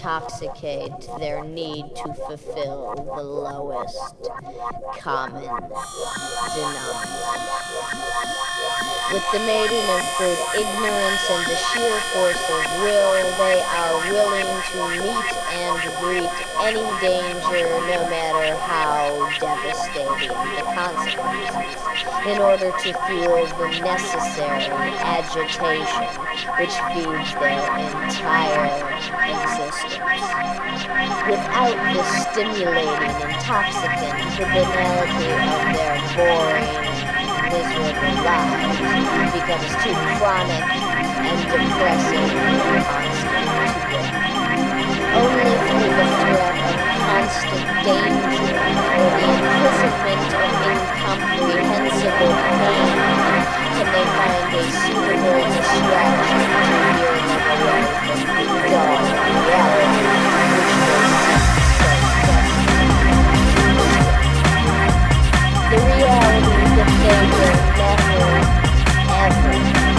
intoxicate their need to fulfill the lowest common denominator. With the mating of fruit, ignorance and the sheer force of will, they are willing to meet and greet any danger, no matter how devastating the consequences, in order to fuel the necessary agitation which feeds their entire existence. Without the stimulating intoxicant, banality of their boring miserable lives becomes too chronic and depressing and constant to bear. Only through the threat of constant danger or the imprisonment of incomprehensible pain can they find a suitable distraction to veer them away from the dull reality which. The reality that they will never, ever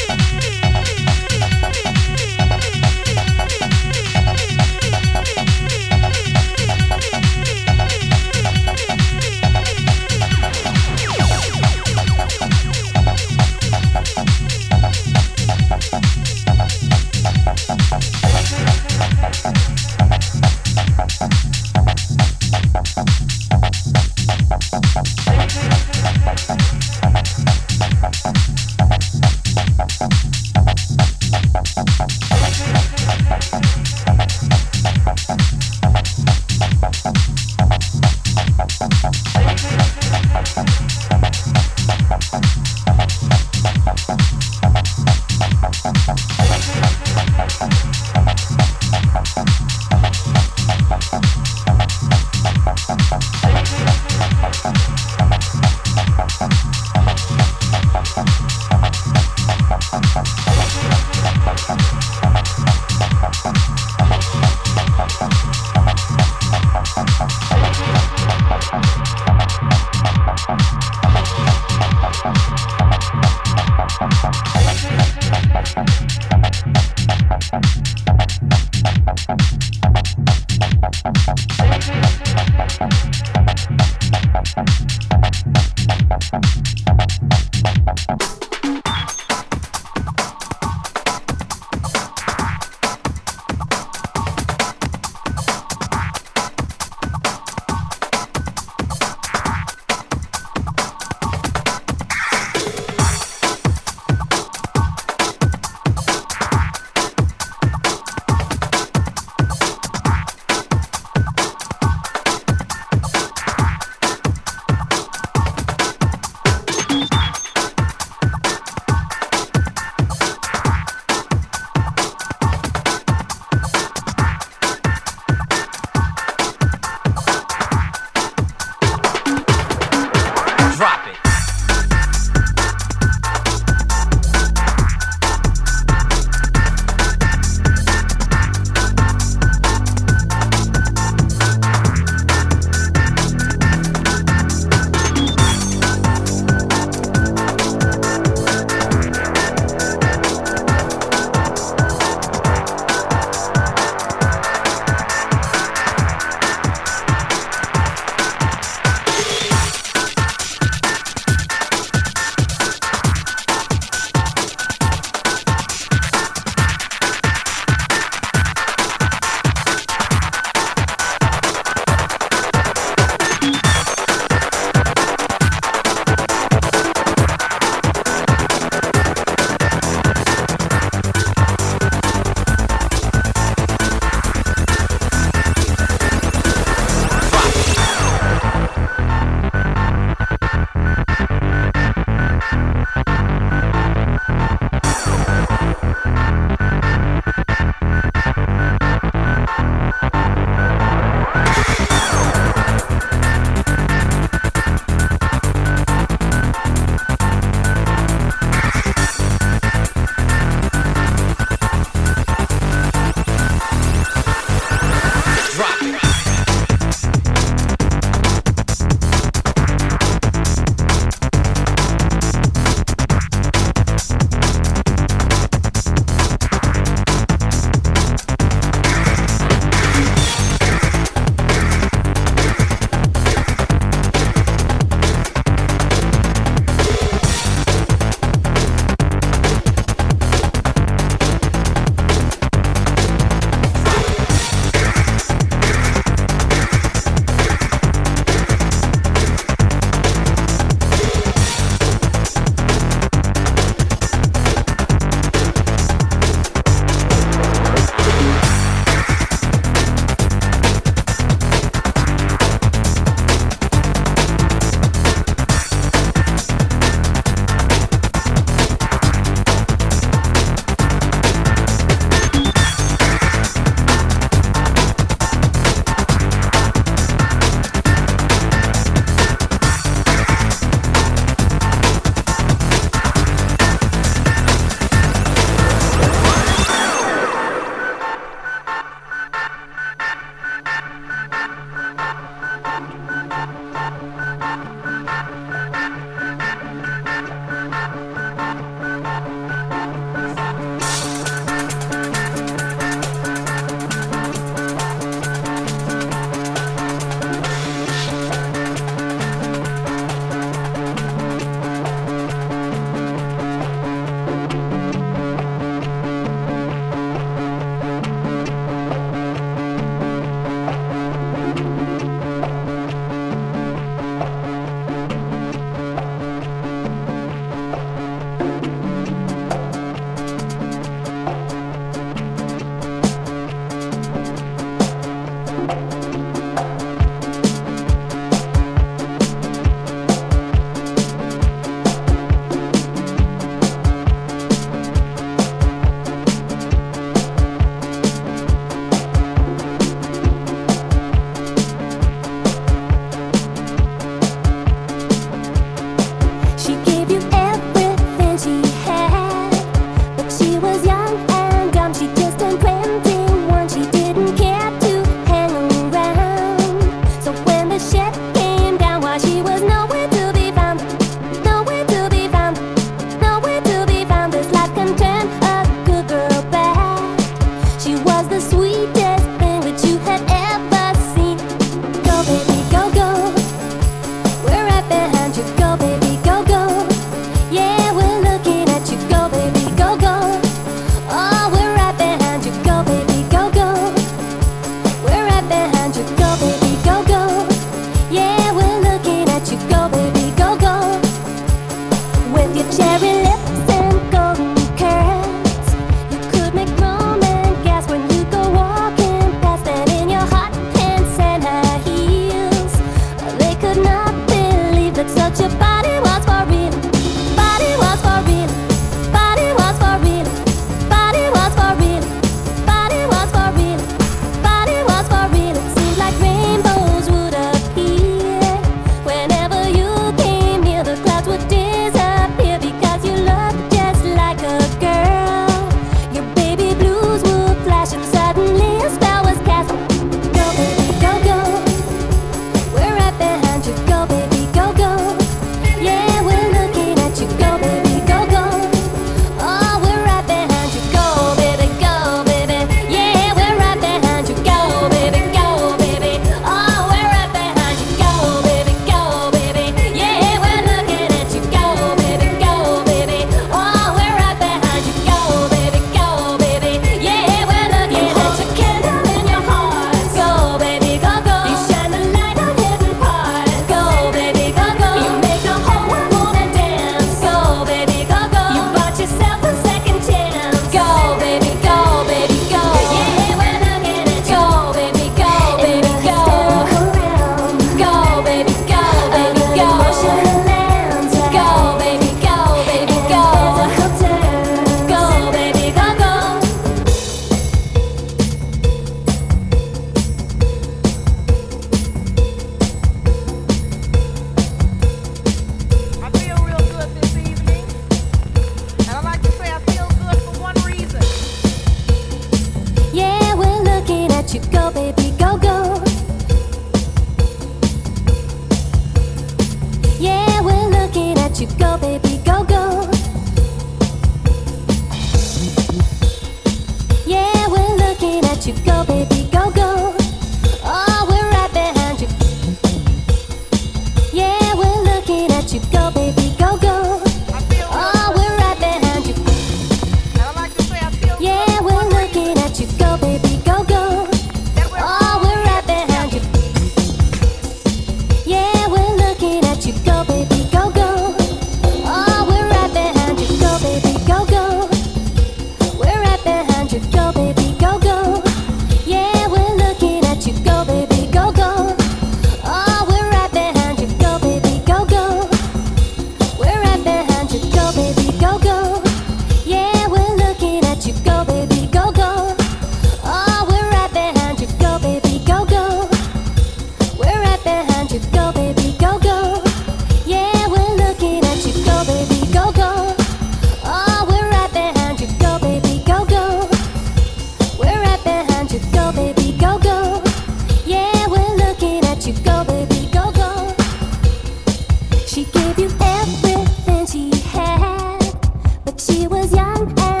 young and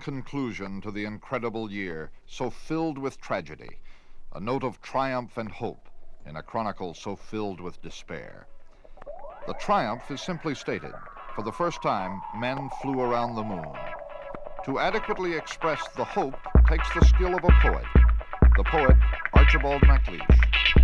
conclusion to the incredible year, so filled with tragedy, a note of triumph and hope in a chronicle so filled with despair. The triumph is simply stated. For the first time, men flew around the moon. To adequately express the hope takes the skill of a poet, the poet Archibald MacLeish.